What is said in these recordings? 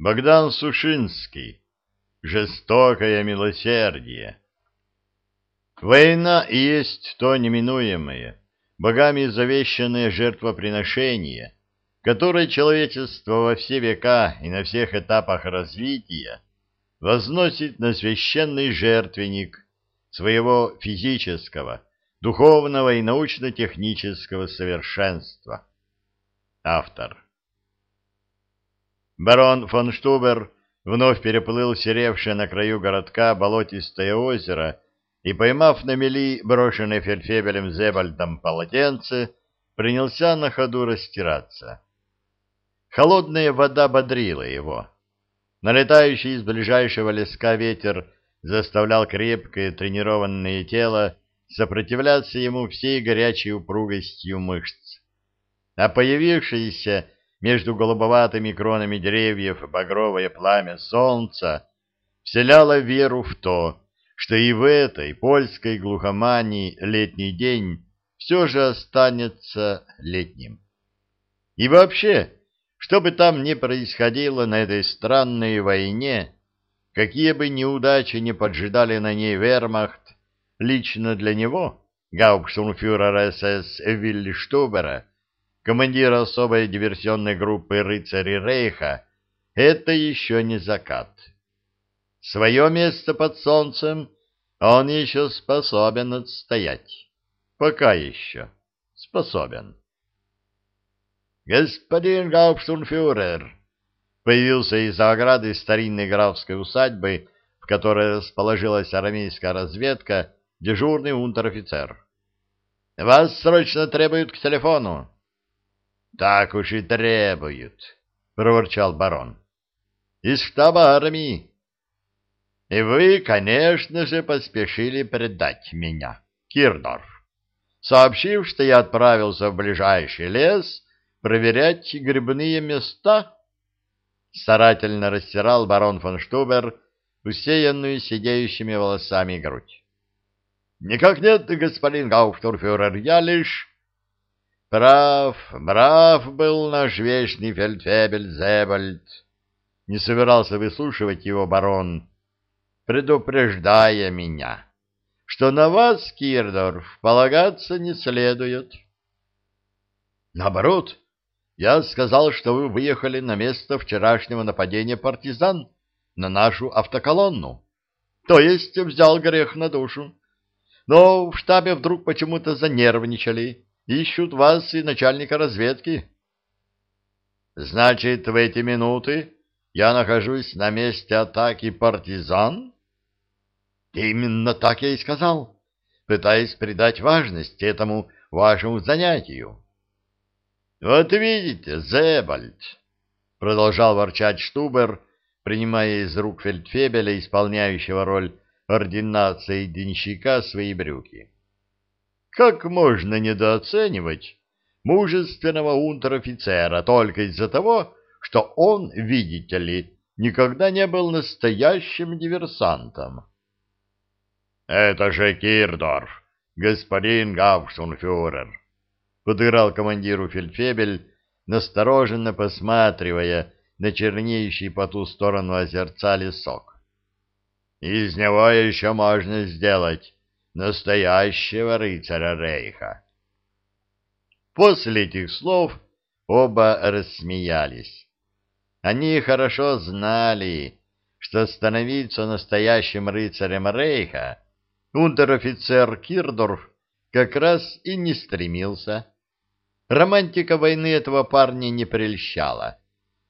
Богдан Сушинский. Жестокое милосердие. Война и есть то неминуемое, богами завещанное жертвоприношение, которое человечество во все века и на всех этапах развития возносит на священный жертвенник своего физического, духовного и научно-технического совершенства. Автор Барон фон Штубер вновь переплыл серевшее на краю городка болотистое озеро и, поймав на мели брошенное фельдфебелем Зебальдом полотенце, принялся на ходу растираться. Холодная вода бодрила его. Налетающий из ближайшего леска ветер заставлял крепкое тренированное тело сопротивляться ему всей горячей упругостью мышц. А появившиеся между голубоватыми кронами деревьев багровое пламя солнца вселяло веру в то, что и в этой польской глухомании летний день все же останется летним. И вообще, что бы там ни происходило на этой странной войне, какие бы неудачи не поджидали на ней вермахт, лично для него, гауптштурмфюрера СС Вилли Штубера, командира особой диверсионной группы рыцарей Рейха, это еще не закат. Свое место под солнцем он еще способен отстоять. Пока еще способен. «Господин Гауптштурмфюрер!» появился из-за ограды старинной графской усадьбы, в которой расположилась армейская разведка, дежурный унтер-офицер. «Вас срочно требуют к телефону». Так уж и требуют, проворчал барон. Из штаба армии. И вы, конечно же, поспешили предать меня, Кирдорф, сообщив, что я отправился в ближайший лес проверять грибные места. Старательно растирал барон фон Штубер усеянную сидеющими волосами грудь. — Никак нет, господин Гауптурфюрер, я лишь... Прав, прав был наш вечный фельдфебель Зебальд. Не собирался выслушивать его барон, предупреждая меня, что на вас, Кирдорф, полагаться не следует. Наоборот, я сказал, что вы выехали на место вчерашнего нападения партизан на нашу автоколонну. То есть взял грех на душу. Но в штабе вдруг почему-то занервничали Ищут вас и начальника разведки. Значит, в эти минуты я нахожусь на месте атаки партизан? Именно так я и сказал, пытаясь придать важность этому вашему занятию. Вот видите, Зебальд, продолжал ворчать Штубер, принимая из рук фельдфебеля, исполняющего роль ординации денщика, свои брюки. Как можно недооценивать мужественного унтер-офицера только из-за того, что он, видите ли, никогда не был настоящим диверсантом? — Это же Кирдорф, господин Гауптштунфюрер, — подыграл командиру фельдфебель, настороженно посматривая на чернеющий по ту сторону озерца лесок. — Из него еще можно сделать настоящего рыцаря Рейха. После этих слов оба рассмеялись. Они хорошо знали, что становиться настоящим рыцарем Рейха унтер-офицер Кирдорф как раз и не стремился. Романтика войны этого парня не прельщала.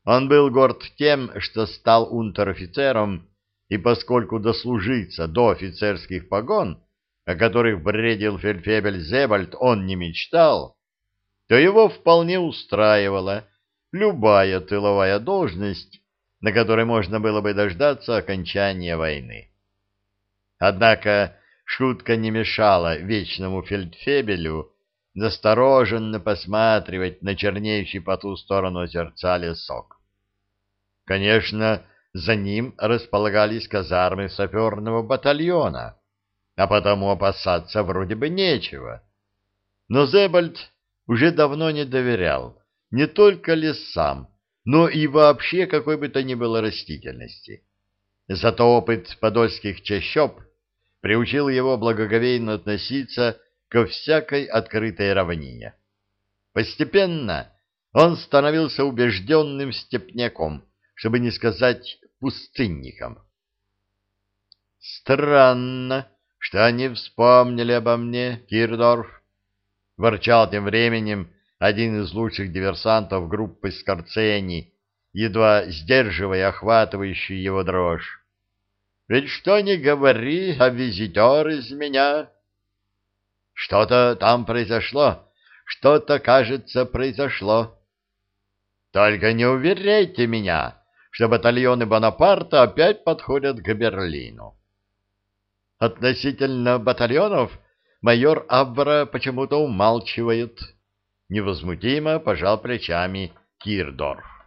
Он был горд тем, что стал унтер-офицером, и поскольку дослужиться до офицерских погон о которых бредил фельдфебель Зебальд, он не мечтал, то его вполне устраивала любая тыловая должность, на которой можно было бы дождаться окончания войны. Однако шутка не мешала вечному фельдфебелю настороженно посматривать на чернеющий по ту сторону озерца лесок. Конечно, за ним располагались казармы саперного батальона, а потому опасаться вроде бы нечего. Но Зебальд уже давно не доверял не только лесам, но и вообще какой бы то ни было растительности. Зато опыт подольских чащоб приучил его благоговейно относиться ко всякой открытой равнине. Постепенно он становился убежденным степняком, чтобы не сказать пустынником. «Странно, что они вспомнили обо мне, Кирдорф», — ворчал тем временем один из лучших диверсантов группы Скорцени, едва сдерживая охватывающую его дрожь. «Ведь что ни говори, а визитер из меня...» «Что-то там произошло, что-то, кажется, произошло». «Только не уверяйте меня, что батальоны Бонапарта опять подходят к Берлину». Относительно батальонов майор Аббара почему-то умалчивает. Невозмутимо пожал плечами Кирдорф.